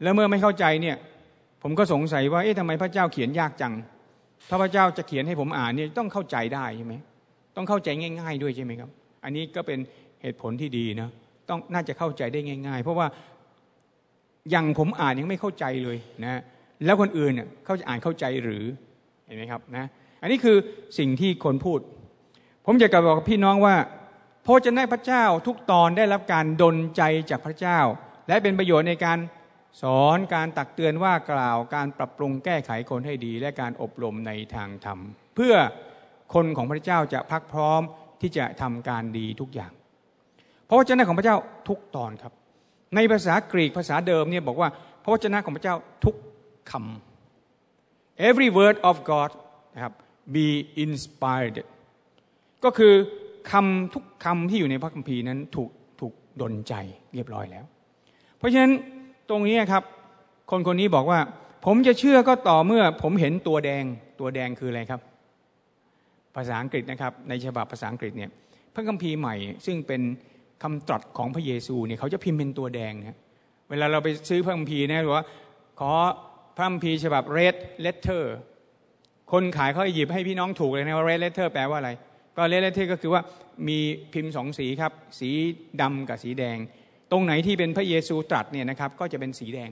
แล้วเมื่อไม่เข้าใจเนี่ย ผมก็สงสัยว่าเอ๊ะทำไมพระเจ้าเขียนยากจัง ถ้าพระเจ้าจะเขียนให้ผมอ่านเนี่ยต้องเข้าใจได้ใช่ไหมต้องเข้าใจง่าย ๆ ด้วยใช่ไหมครับ อันนี้ก็เป็นเหตุผลที่ดีนะต้องน่าจะเข้าใจได้ง่าย ๆ เพราะว่าอย่างผมอ่านยังไม่เข้าใจเลยนะแล้วคนอื่นเนี่ยเขาจะอ่านเข้าใจหรือเห็นไหมครับนะอันนี้คือสิ่งที่คนพูด ผมจะกลับบอกพี่น้องว่าพระเจ้าพระเจ้าทุกตอนได้รับการดลใจจากพระเจ้า และเป็นประโยชน์ในการ สอนการตักเตือนว่ากล่าวการปรับปรุงแก้ไขคนให้ดี และการอบรมในทางธรรม เพื่อคนของพระเจ้าจะพักพร้อมที่จะทำการดีทุกอย่าง พระวจนะของพระเจ้าทุกตอนครับ ในภาษากรีกภาษาเดิมเนี่ยบอกว่าพระวจนะของพระเจ้าทุกคำ every word of God นะครับ be inspired ก็คือคำทุกคำที่อยู่ในพระคัมภีร์นั้นถูกถูกดลใจเรียบร้อยแล้ว เพราะฉะนั้น ตรงนี้ครับ คนคนนี้บอกว่า ผมจะเชื่อก็ต่อเมื่อ ผมเห็นตัวแดงตัวแดงคืออะไรครับ ภาษาอังกฤษนะครับ ในฉบับภาษาอังกฤษเนี่ยพระคัมภีร์ใหม่ ซึ่งเป็นคำตรัสของพระเยซูเนี่ยเขาจะพิมพ์เป็นตัวแดงนะเวลาเราไปซื้อพระคัมภีร์นะหรือว่า ขอพระคัมภีร์ฉบับ red letter คนขายเขาหยิบให้พี่น้องถูกเลยนะว่า red letter แปลว่าอะไร ก็ red letter ก็คือว่ามีพิมพ์สองสีครับ สีดำกับสีแดง ตรงไหนที่เป็นพระเยซูตรัสเนี่ยนะครับก็จะเป็นสีแดง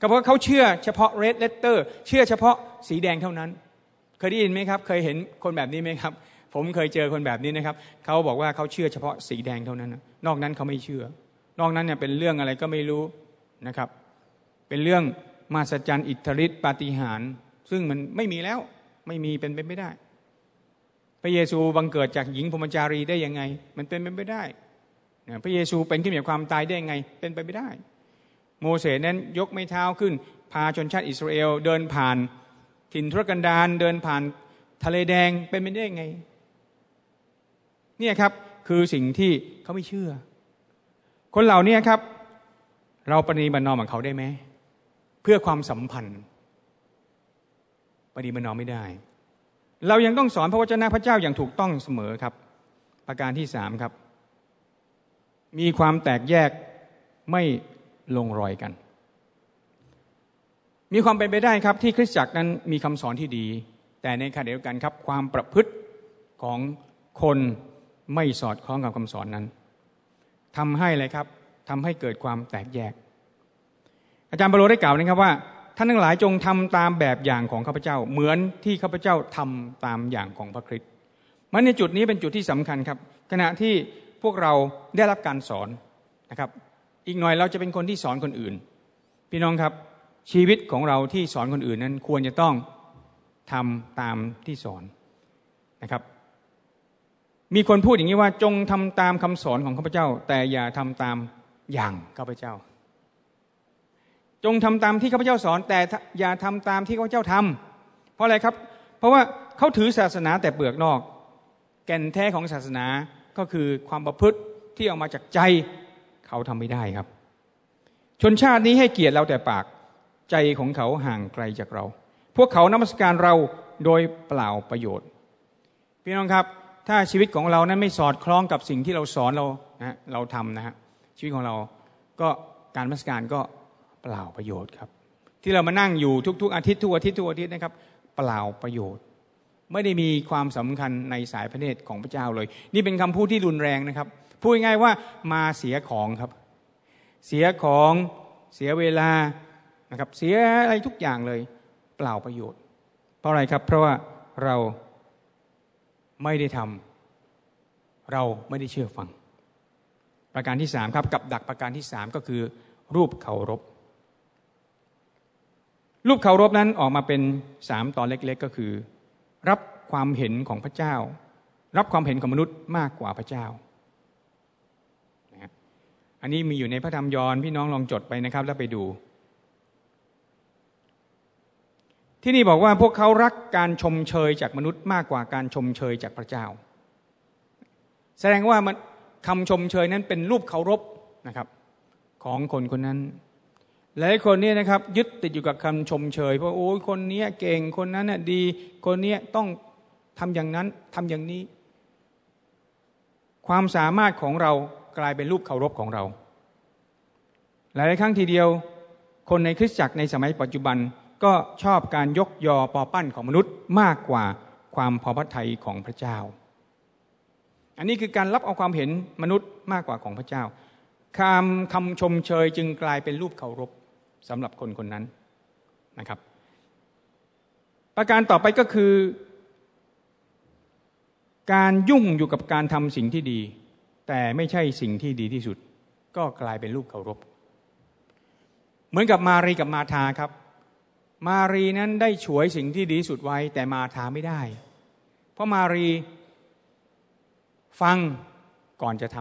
ก็เพราะเขาเชื่อเฉพาะ red letter เชื่อเฉพาะสีแดงเท่านั้น เคยได้ยินไหมครับ เคยเห็นคนแบบนี้ไหมครับ ผมเคยเจอคนแบบนี้นะครับเขาบอกว่าเขาเชื่อเฉพาะสีแดงเท่านั้น นอกนั้นเขาไม่เชื่อ นอกนั้นเนี่ยเป็นเรื่องอะไรก็ไม่รู้นะครับ เป็นเรื่องมาสจันอิทธิฤทธิปาฏิหาริย์ซึ่งมันไม่มีแล้วไม่มีเป็นไปไม่ได้ พระเยซูบังเกิดจากหญิงพรมจารีได้ยังไง มันเป็นไปไม่ได้ พระเยซูเป็นขึ้นจากความตายได้ยังไง เป็นไปไม่ได้ โมเสสนั้นยกไม้เท้าขึ้น พาชนชาติอิสราเอลเดินผ่านถิ่นทุรกันดารเดินผ่านทะเลแดงเป็นไปได้ยังไง เนี่ยครับคือสิ่งที่เขาไม่เชื่อ คนเหล่านี้ครับ เราปฏิบัตินอมกับเขาได้ไหมเพื่อความสัมพันธ์ปฏิบัตินอมไม่ได้ เรายังต้องสอนพระวจนะพระเจ้าอย่างถูกต้องเสมอครับ ประการที่สามครับ มีความแตกแยกไม่ลงรอยกัน มีความเป็นไปได้ครับที่คริสตจักรนั้นมีคำสอนที่ดี แต่ในขณะเดียวกันครับ ความประพฤติของคนไม่สอดคล้องกับคำสอนนั้นทำให้อะไรครับทำให้เกิดความแตกแยก อาจารย์บาโลได้กล่าวนะครับว่าท่านทั้งหลายจงทำตามแบบอย่างของข้าพเจ้า เหมือนที่ข้าพเจ้าทำตามอย่างของพระคริสต์มันในจุดนี้เป็นจุดที่สำคัญครับ ขณะที่ พวกเราได้รับการสอนนะครับ อีกหน่อยเราจะเป็นคนที่สอนคนอื่น พี่น้องครับชีวิตของเราที่สอนคนอื่นนั้นควรจะต้องทำตามที่สอนนะครับ มีคนพูดอย่างนี้ว่าจงทำตามคำสอนของข้าพเจ้า แต่อย่าทำตามอย่างข้าพเจ้า จงทำตามที่ข้าพเจ้าสอน แต่อย่าทำตามที่ข้าพเจ้าทำเพราะอะไรครับ เพราะว่าเขาถือศาสนาแต่เปลือกนอก แก่นแท้ของศาสนา ก็คือความประพฤติที่ออกมาจากใจเขาทำไม่ได้ครับ ชนชาตินี้ให้เกียรติเราแต่ปากใจของเขาห่างไกลจากเรา พวกเขานมัสการเราโดยเปล่าประโยชน์ พี่น้องครับ ถ้าชีวิตของเรานั้นไม่สอดคล้องกับสิ่งที่เราสอนเรานะเราทำนะฮะชีวิตของเราก็การมัสการก็เปล่าประโยชน์ครับ ที่เรามานั่งอยู่ทุก ๆ อาทิตย์ทุกอาทิตย์ทุกอาทิตย์นะครับ เปล่าประโยชน์ ไม่ได้มีความสำคัญในสายพระเนตรของพระเจ้าเลย นี่เป็นคำพูดที่รุนแรงนะครับ พูดง่ายๆว่ามาเสียของครับ เสียของเสียเวลานะครับเสียอะไรทุกอย่างเลย เปล่าประโยชน์ เพราะอะไรครับ เพราะว่าเราไม่ได้ทำเราไม่ได้เชื่อฟัง ประการที่สามครับกับดักประการที่สามก็คือ รูปเคารพรูปเคารพนั้นออกมาเป็นสามตอนเล็ก ๆ ก็คือ รับความเห็นของพระเจ้า รับความเห็นของมนุษย์มากกว่าพระเจ้าอันนี้มีอยู่ในพระธรรมยอห์นพี่น้องลองจดไปนะครับ แล้วไปดู ที่นี่บอกว่าพวกเขารักการชมเชยจากมนุษย์มากกว่าการชมเชยจากพระเจ้า แสดงว่ามันคำชมเชยนั้นเป็นรูปเคารพนะครับ ของคนคนนั้น หลายคนเนี่ยนะครับยึดติดอยู่กับคำชมเชยเพราะโอ้ยคนนี้เก่งคนนั้นน่ะดีคนนี้ต้องทำอย่างนั้นทำอย่างนี้ ความสามารถของเรากลายเป็นรูปเคารพของเรา หลายครั้งทีเดียว คนในคริสตจักรในสมัยปัจจุบันก็ชอบการยกยอปอปั้นของมนุษย์มากกว่าความพอพระทัยของพระเจ้า อันนี้คือการรับเอาความเห็นมนุษย์มากกว่าของพระเจ้าคำคำชมเชยจึงกลายเป็นรูปเคารพ สำหรับคนคนนั้นนะครับ ประการต่อไปก็คือ การยุ่งอยู่กับการทำสิ่งที่ดี แต่ไม่ใช่สิ่งที่ดีที่สุด ก็กลายเป็นรูปเคารพ เหมือนกับมารีกับมาธาครับ มารีนั้นได้ฉวยสิ่งที่ดีสุดไว้ แต่มาทาไม่ได้ เพราะมารีฟังก่อนจะท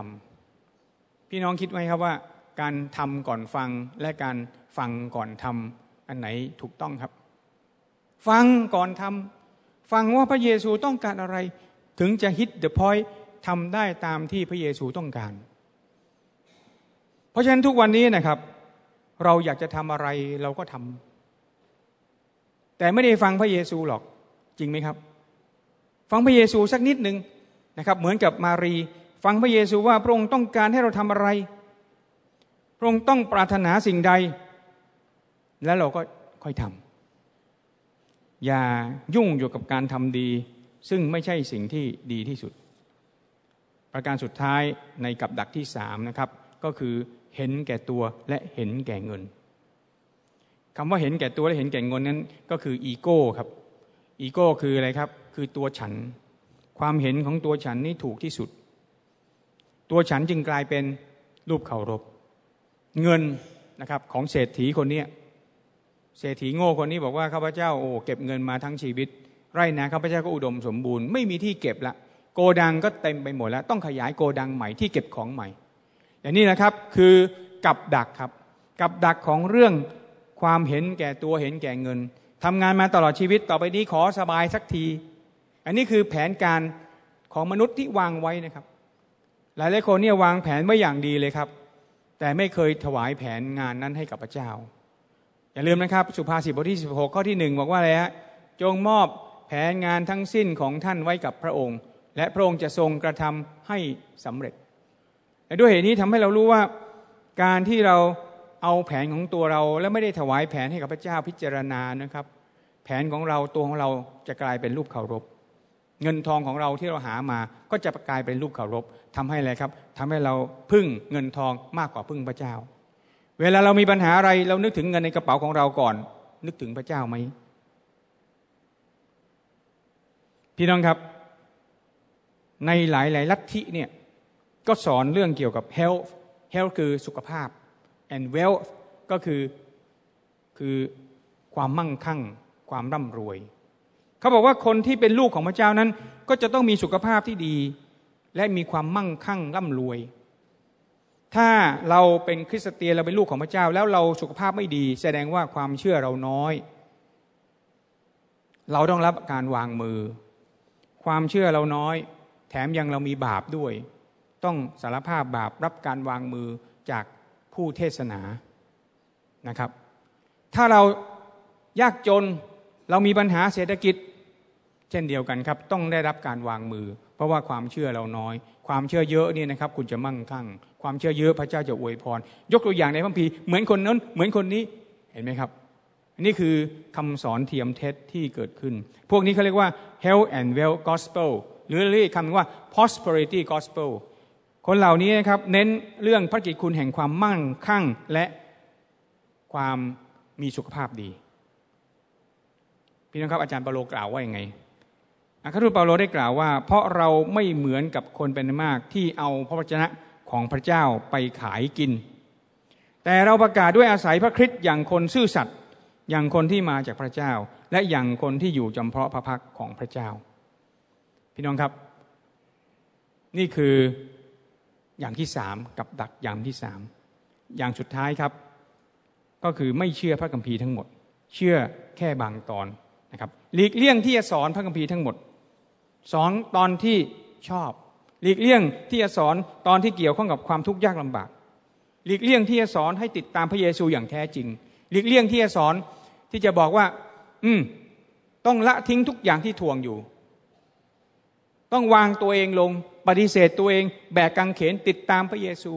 ำพี่น้องคิดไหมครับว่า การทำก่อนฟังและการฟังก่อนทำอันไหนถูกต้องครับ ฟังก่อนทำฟังว่าพระเยซูต้องการอะไร ถึงจะฮิตเดอะพอยต์ทำได้ตามที่พระเยซูต้องการ เพราะฉะนั้นทุกวันนี้นะครับ เราอยากจะทำอะไรเราก็ทำแต่ไม่ได้ฟังพระเยซูหรอกจริงไหมครับ ฟังพระเยซูสักนิดหนึ่งนะครับ เหมือนกับมารี ฟังพระเยซูว่าพระองค์ต้องการให้เราทำอะไร พระองค์ต้องปรารถนาสิ่งใด แล้วเราก็ค่อยทำอย่ายุ่งอยู่กับการทำดี ซึ่งไม่ใช่สิ่งที่ดีที่สุด ประการสุดท้ายในกับดักที่สามนะครับ ก็คือเห็นแก่ตัวและเห็นแก่เงินคำว่าเห็นแก่ตัวและเห็นแก่เงินนั้น ก็คืออีโก้ครับอีโก้คืออะไรครับ คือตัวฉัน ความเห็นของตัวฉันนี่ถูกที่สุด ตัวฉันจึงกลายเป็นรูปเคารพ เงินนะครับของเศรษฐีคนนี้เศรษฐีโง่คนนี้บอกว่าข้าพเจ้าโอ้เก็บเงินมาทั้งชีวิต ไร่นาข้าพเจ้าก็อุดมสมบูรณ์ ไม่มีที่เก็บละโกดังก็เต็มไปหมดแล้ว ต้องขยายโกดังใหม่ที่เก็บของใหม่ อย่างนี้นะครับคือกับดักครับ กับดักของเรื่องความเห็นแก่ตัวเห็นแก่เงินทำงานมาตลอดชีวิตต่อไปนี้ขอสบายสักที อันนี้คือแผนการของมนุษย์ที่วางไว้นะครับ หลายหลายคนเนี่ยวางแผนไว้อย่างดีเลยครับ แต่ไม่เคยถวายแผนงานนั้นให้กับพระเจ้า อย่าลืมนะครับ สุภาษิตบทที่ 16 ข้อที่หนึ่งบอกว่าอะไรฮะจงมอบแผนงานทั้งสิ้นของท่านไว้กับพระองค์ และพระองค์จะทรงกระทำให้สำเร็จและด้วยเหตุนี้ทำให้เรารู้ว่าการที่เราเอาแผนของตัวเรา แล้วไม่ได้ถวายแผนให้กับพระเจ้าพิจารณานะครับ แผนของเราตัวของเราจะกลายเป็นรูปเคารพ เงินทองของเราที่เราหามาก็จะกลายเป็นรูปเคารพทำให้อะไรครับทำให้เราพึ่งเงินทองมากกว่าพึ่งพระเจ้า เวลาเรามีปัญหาอะไรเรานึกถึงเงินในกระเป๋าของเราก่อน นึกถึงพระเจ้าไหมพี่น้องครับ ในหลายหลายลัทธิเนี่ยก็สอนเรื่องเกี่ยวกับ health health คือสุขภาพ and wealth ก็คือคือความมั่งคั่ง ความร่ำรวย เขาบอกว่าคนที่เป็นลูกของพระเจ้านั้น ก็จะต้องมีสุขภาพที่ดี และมีความมั่งคั่งร่ำรวย ถ้าเราเป็นคริสเตียนเราเป็นลูกของพระเจ้า แล้วเราสุขภาพไม่ดี แสดงว่าความเชื่อเราน้อย เราต้องรับการวางมือ ความเชื่อเราน้อย แถมยังเรามีบาปด้วย ต้องสารภาพบาปรับการวางมือจากผู้เทศนานะครับ ถ้าเรายากจนเรามีปัญหาเศรษฐกิจ เช่นเดียวกันครับ ต้องได้รับการวางมือ เพราะว่าความเชื่อเราน้อย ความเชื่อเยอะนี่นะครับ คุณจะมั่งคั่ง ความเชื่อเยอะพระเจ้าจะอวยพร ยกตัวอย่างในพระพีเหมือนคนนั้น เหมือนคนนี้เห็นไหมครับนนี้คือคำสอนเทียมเท็จที่เกิดขึ้น พวกนี้เขาเรียกว่า health and wealth gospel หรือเรียกคำว่า prosperity gospel คนเหล่านี้นะครับเน้นเรื่องพระกิจคุณแห่งความมั่งคั่งและความมีสุขภาพดี พี่น้องครับอาจารย์ปโลกล่าวว่าอยังไง อาคาทูตเปาโลได้กล่าวว่า เพราะเราไม่เหมือนกับคนเป็นมากที่เอาพระวจนะของพระเจ้าไปขายกิน แต่เราประกาศด้วยอาศัยพระคริสต์อย่างคนซื่อสัตย์อย่างคนที่มาจากพระเจ้า และอย่างคนที่อยู่จำเพาะพระพักของพระเจ้า พี่น้องครับ นี่คืออย่างที่สามกับดักอย่างที่สามอย่างสุดท้ายครับ ก็คือไม่เชื่อพระคัมภีร์ทั้งหมด เชื่อแค่บางตอนนะครับหลีกเลี่ยงที่จะสอนพระคัมภีร์ทั้งหมด สอนตอนที่ชอบ หลีกเลี่ยงที่จะสอนตอนที่เกี่ยวข้องกับความทุกข์ยากลำบาก หลีกเลี่ยงที่จะสอนให้ติดตามพระเยซูอย่างแท้จริง หลีกเลี่ยงที่จะสอนที่จะบอกว่า อืม ต้องละทิ้งทุกอย่างที่ทวงอยู่ ต้องวางตัวเองลง ปฏิเสธตัวเอง แบกกังเขนติดตามพระเยซู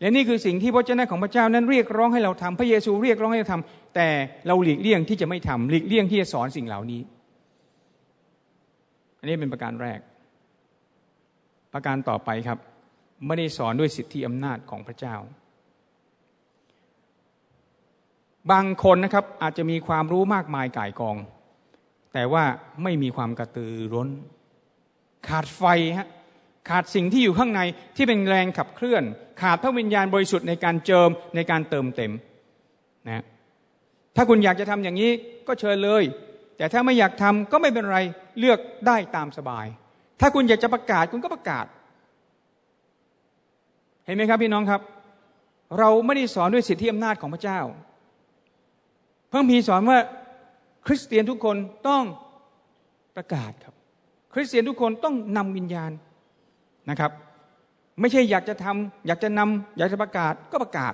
และนี่คือสิ่งที่พระเจ้าของพระเจ้านั้นเรียกร้องให้เราทำพระเยซูเรียกร้องให้เราทำแต่เราหลีกเลี่ยงที่จะไม่ทำหลีกเลี่ยงที่จะสอนสิ่งเหล่านี้ อันนี้เป็นประการแรก ประการต่อไปครับ ไม่ได้สอนด้วยสิทธิอำนาจของพระเจ้า บางคนนะครับอาจจะมีความรู้มากมายก่ายกอง แต่ว่าไม่มีความกระตือร้น ขาดไฟฮะขาดสิ่งที่อยู่ข้างในที่เป็นแรงขับเคลื่อน ขาดพระวิญญาณบริสุทธิ์ในการเจิมในการเติมเต็มนะถ้าคุณอยากจะทำอย่างนี้ก็เชิญเลย แต่ถ้าไม่อยากทำก็ไม่เป็นไรเลือกได้ตามสบาย ถ้าคุณอยากจะประกาศคุณก็ประกาศ เห็นไหมครับพี่น้องครับ เราไม่ได้สอนด้วยสิทธิอำนาจของพระเจ้าเพิ่งมีสอนว่าคริสเตียนทุกคนต้องประกาศครับ คริสเตียนทุกคนต้องนำวิญญาณนะครับ ไม่ใช่อยากจะทำอยากจะนำอยากจะประกาศก็ประกาศ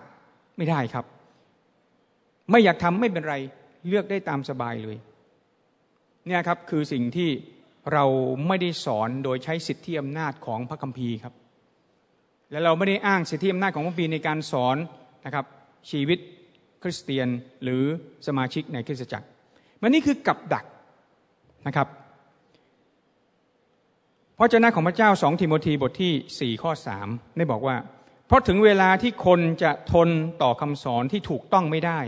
ไม่ได้ครับ ไม่อยากทำไม่เป็นไรเลือกได้ตามสบายเลย เนี่ยครับคือสิ่งที่เราไม่ได้สอนโดยใช้สิทธิอำนาจของพระคัมภีร์ครับ และเราไม่ได้อ้างสิทธิอำนาจของพระคัมภีร์ในการสอนนะครับชีวิตคริสเตียนหรือสมาชิกในคริสตจักรมันนี่คือกับดักนะครับพระเจ้าของพระเจ้าสองทิโมธีบทที่สี่ข้อสามได้บอกว่า เพราะถึงเวลาที่คนจะทนต่อคำสอนที่ถูกต้องไม่ได้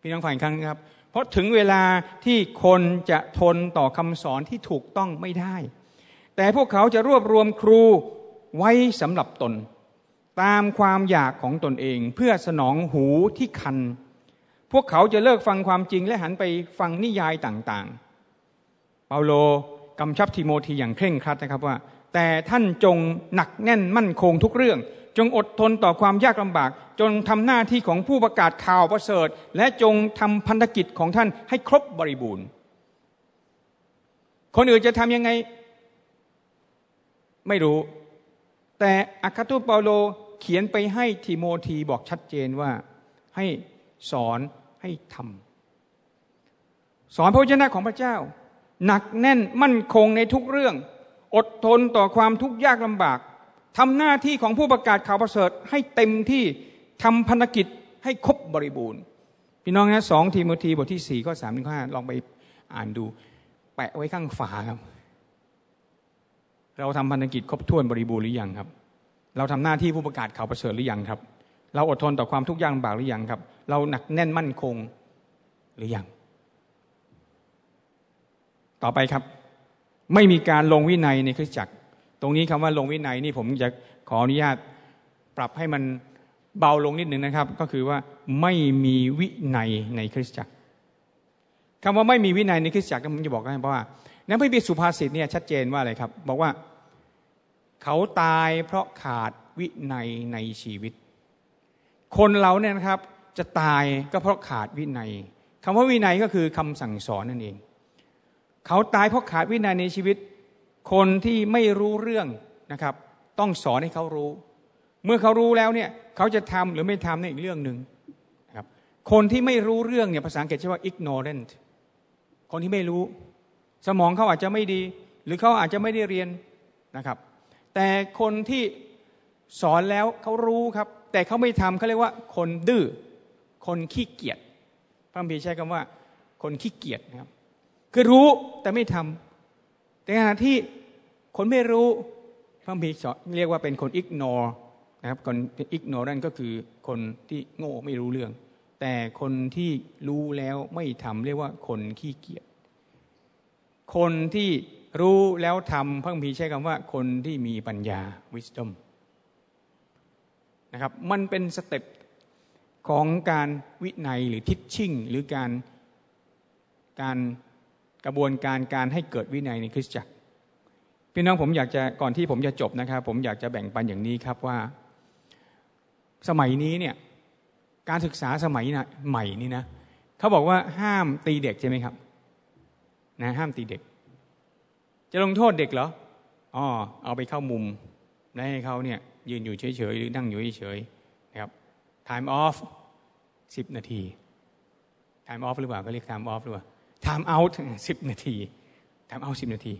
พี่น้องฝ่ายครั้งครับ เพราะถึงเวลาที่คนจะทนต่อคำสอนที่ถูกต้องไม่ได้ แต่พวกเขาจะรวบรวมครูไว้สำหรับตน ตามความอยากของตนเองเพื่อสนองหูที่คัน พวกเขาจะเลิกฟังความจริงและหันไปฟังนิยายต่างๆ เปาโลกำชับทิโมธีอย่างเคร่งครัดนะครับว่า แต่ท่านจงหนักแน่นมั่นคงทุกเรื่อง จงอดทนต่อความยากลำบาก จงทำหน้าที่ของผู้ประกาศข่าวประเสริฐ และจงทำพันธกิจของท่านให้ครบบริบูรณ์ คนอื่นจะทำยังไง ไม่รู้ แต่อัครทูเปาโลเขียนไปให้ทิโมธีบอกชัดเจนว่าให้สอนให้ทำสอนพระวจนะของพระเจ้า หนักแน่นมั่นคงในทุกเรื่อง อดทนต่อความทุกข์ยากลำบาก ทำหน้าที่ของผู้ประกาศข่าวประเสริฐให้เต็มที่ทำพันธกิจให้ครบบริบูรณ์ พี่น้องนะสองทีโมธีบทที่สี่ข้อสามถึงห้าลองไปอ่านดู แปะไว้ข้างฝาครับ เราทำพันธกิจครบถ้วนบริบูรณ์หรือยังครับ เราทำหน้าที่ผู้ประกาศข่าวประเสริฐหรือยังครับ เราอดทนต่อความทุกข์ยากลำบากหรือยังครับ เราหนักแน่นมั่นคงหรือยัง ต่อไปครับ ไม่มีการลงวินัยในคริสตจักร รงนี้คำว่าลงวินัยนี่ผมจะขออนุญาตปรับให้มันเบาลงนิดหนึ่งนะครับ ก็คือว่าไม่มีวินัยในคริสตจักรคำว่าไม่มีวินัยในคริสตจักรผมจะบอกให้เพราะว่าในพระบิดสุภาษิตเนี่ยชัดเจนว่าอะไรครับ บอกว่าเขาตายเพราะขาดวินัยในชีวิต คนเราเนี่ยนะครับจะตายก็เพราะขาดวินัยคำว่าวินัยก็คือคำสั่งสอนนั่นเอง เขาตายเพราะขาดวินัยในชีวิต คนที่ไม่รู้เรื่องนะครับ ต้องสอนให้เขารู้ เมื่อเขารู้แล้วเนี่ยเขาจะทำหรือไม่ทำนี่อีกเรื่องหนึ่งนะครับคนที่ไม่รู้เรื่องเนี่ยภาษาอังกฤษใช้ว่า ignorant คนที่ไม่รู้ สมองเขาอาจจะไม่ดี หรือเขาอาจจะไม่ได้เรียนนะครับ แต่คนที่สอนแล้วเขารู้ครับ แต่เขาไม่ทำเขาเรียกว่า คนดื้อคนขี้เกียจพระพีใช้คำว่า คนขี้เกียจนะครับ คือรู้แต่ไม่ทำ แต่ขณะที่คนไม่รู้พระพีสอนเรียกว่าเป็นคนอิกโนรนะครับคนอิกโนนั่นก็คือคนที่โง่ไม่รู้เรื่อง แต่คนที่รู้แล้วไม่ทำเรียกว่าคนขี้เกียจคนที่รู้แล้วทำพระพีใช้คำว่า คนที่มีปัญญา wisdom นะครับมันเป็นสเต็ปของการวินัยหรือทิชชิ่งหรือการการ กระบวนการการให้เกิดวินัยในคริสตจักร พี่น้องผมอยากจะก่อนที่ผมจะจบนะครับ ผมอยากจะแบ่งปันอย่างนี้ครับว่า สมัยนี้เนี่ยการศึกษาสมัยใหม่นี่นะเขาบอกว่าห้ามตีเด็กใช่ไหมครับนะห้ามตีเด็ก จะลงโทษเด็กเหรออ๋อเอาไปเข้ามุมให้เขาเนี่ยยืนอยู่เฉยๆหรือนั่งอยู่เฉยๆนะครับ time off สิบนาที time off หรือเปล่าก็เรียก time off หรือเปล่า ทำเอาท์สิบนาทีทำเอาท์สิบนาที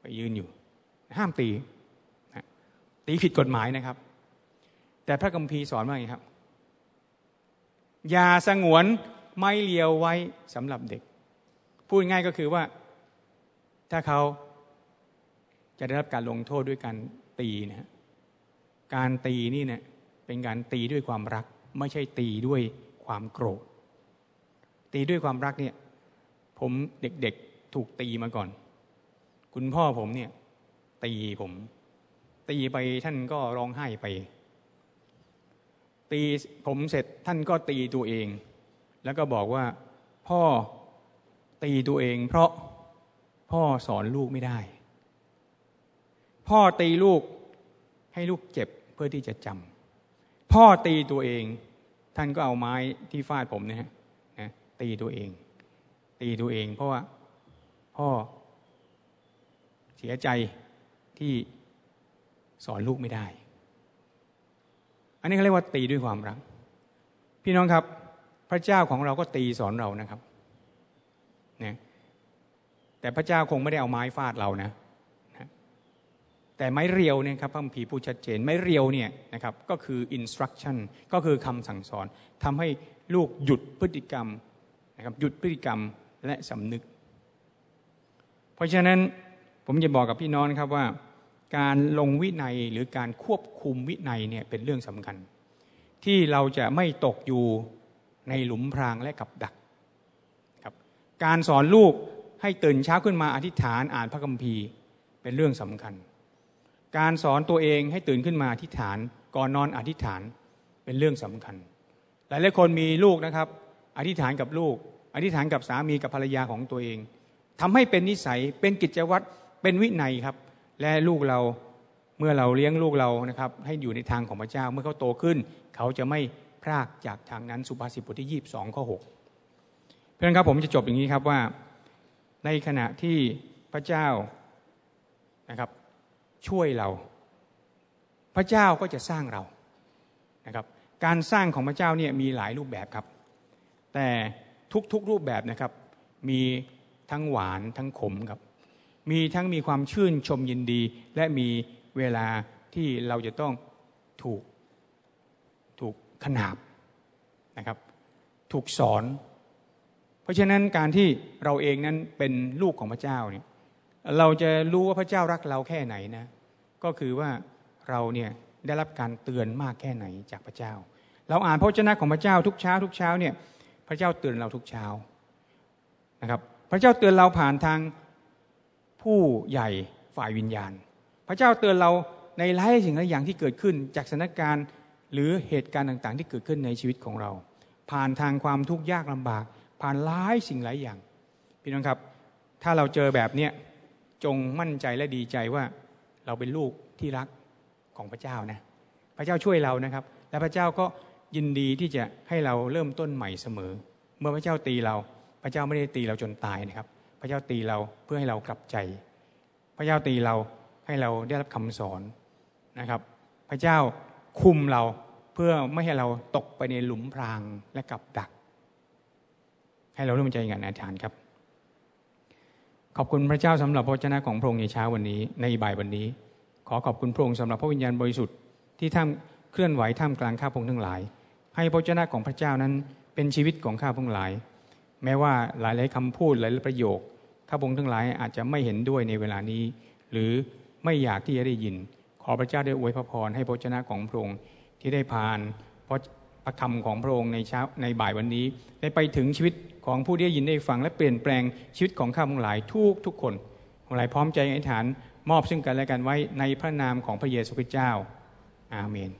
ไปยืนอยู่ ห้ามตีตีผิดกฎหมายนะครับ แต่พระกัมภีสอนว่าไงครับ อย่าสงวนไม่เลียวไว้สำหรับเด็ก พูดง่ายก็คือว่า ถ้าเขาจะได้รับการลงโทษด้วยการตีนะการตีนี่เนี่ยเป็นการตีด้วยความรัก ไม่ใช่ตีด้วยความโกรธ ตีด้วยความรักเนี่ย ผมเด็กๆถูกตีมาก่อน คุณพ่อผมเนี่ย ตีผม ตีไปท่านก็ร้องไห้ไป ตีผมเสร็จท่านก็ตีตัวเอง แล้วก็บอกว่า พ่อตีตัวเอง เพราะพ่อสอนลูกไม่ได้ พ่อตีลูกให้ลูกเจ็บเพื่อที่จะจำพ่อตีตัวเอง ท่านก็เอาไม้ที่ฟาดผมนะฮะตีตัวเอง ตีตัวเอง เพราะว่าพ่อเสียใจที่สอนลูกไม่ได้ อันนี้เขาเรียกว่าตีด้วยความรัก พี่น้องครับ พระเจ้าของเราก็ตีสอนเรานะครับนะแต่พระเจ้าคงไม่ได้เอาไม้ฟาดเรานะแต่ไม้เรียวเนี่ยครับพระคัมภีร์พูดชัดเจน ไม้เรียวเนี่ยนะครับก็คือ instruction ก็คือคำสั่งสอนทำให้ลูกหยุดพฤติกรรมนะครับหยุดพฤติกรรม และสำนึก เพราะฉะนั้นผมจะบอกกับพี่น้องครับว่า การลงวินัยหรือการควบคุมวินัยเนี่ยเป็นเรื่องสำคัญ ที่เราจะไม่ตกอยู่ในหลุมพรางและกับดักครับการสอนลูกให้ตื่นเช้าขึ้นมาอธิษฐานอ่านพระคัมภีร์เป็นเรื่องสำคัญ การสอนตัวเองให้ตื่นขึ้นมาอธิษฐานก่อนนอนอธิษฐานเป็นเรื่องสำคัญ หลายหลายคนมีลูกนะครับ อธิษฐานกับลูก อธิษฐานกับสามีกับภรรยาของตัวเองทำให้เป็นนิสัยเป็นกิจวัตรเป็นวินัยครับ และลูกเราเมื่อเราเลี้ยงลูกเรานะครับ ให้อยู่ในทางของพระเจ้า เมื่อเขาโตขึ้น เขาจะไม่พรากจากทางนั้นสุภาษิตบทที่ยีบสองข้อหกเพื่อนครับผมจะจบอย่างนี้ครับว่า ในขณะที่พระเจ้านะครับช่วยเรา พระเจ้าก็จะสร้างเรานะครับ การสร้างของพระเจ้าเนี่ยมีหลายรูปแบบครับ แต่ ทุกๆรูปแบบนะครับ มีทั้งหวานทั้งขมครับ มีทั้งมีความชื่นชมยินดี และมีเวลาที่เราจะต้องถูกถูกขนาบนะครับ ถูกสอน เพราะฉะนั้นการที่เราเองนั้นเป็นลูกของพระเจ้าเนี่ยเราจะรู้ว่าพระเจ้ารักเราแค่ไหนนะ ก็คือว่าเราเนี่ยได้รับการเตือนมากแค่ไหนจากพระเจ้า เราอ่านพระเจ้าของพระเจ้าทุกเช้าทุกเช้าเนี่ย พระเจ้าเตือนเราทุกเช้านะครับ พระเจ้าเตือนเราผ่านทางผู้ใหญ่ฝ่ายวิญญาณ พระเจ้าเตือนเราในหลายสิ่งหลายอย่างที่เกิดขึ้นจากสถานการณ์หรือเหตุการณ์ต่างๆ ที่เกิดขึ้นในชีวิตของเรา ผ่านทางความทุกข์ยากลำบาก ผ่านหลายสิ่งหลายอย่างพี่น้องครับ ถ้าเราเจอแบบเนี้ยจงมั่นใจและดีใจว่าเราเป็นลูกที่รักของพระเจ้านะพระเจ้าช่วยเรานะครับ และพระเจ้าก็ ยินดีที่จะให้เราเริ่มต้นใหม่เสมอ เมื่อพระเจ้าตีเรา พระเจ้าไม่ได้ตีเราจนตายนะครับ พระเจ้าตีเราเพื่อให้เรากลับใจ พระเจ้าตีเราให้เราได้รับคำสอนนะครับ พระเจ้าคุมเราเพื่อไม่ให้เราตกไปในหลุมพรางและกับดัก ให้เราร่วมใจกันอธิษฐานครับ ขอบคุณพระเจ้าสำหรับพระเจ้าของพระองค์ในเช้าวันนี้ในบ่ายวันนี้ ขอขอบคุณพระองค์สำหรับพระวิญญาณบริสุทธิ์ที่ท่ามเคลื่อนไหวท่ามกลางข้าพงทั้งหลาย ให้พระเจ้าของพระเจ้านั้นเป็นชีวิตของข้าพงหลาย แม้ว่าหลายหลายคำพูดหลายประโยคข้าพงทั้งหลายอาจจะไม่เห็นด้วยในเวลานี้ หรือไม่อยากที่จะได้ยิน ขอพระเจ้าได้อวยพระพรให้พระเจ้าของพระองค์ที่ได้ผ่านพระคำของพระองค์ในเช้าในบ่ายวันนี้ ได้ไปถึงชีวิตของผู้ที่ได้ยินได้ฟังและเปลี่ยนแปลงชีวิตของข้าพงหลายทุกทุกคนของหลายพร้อมใจอธิษฐานมอบซึ่งกันและกันไว้ในพระนามของพระเยซูคริสต์เจ้า อาเมน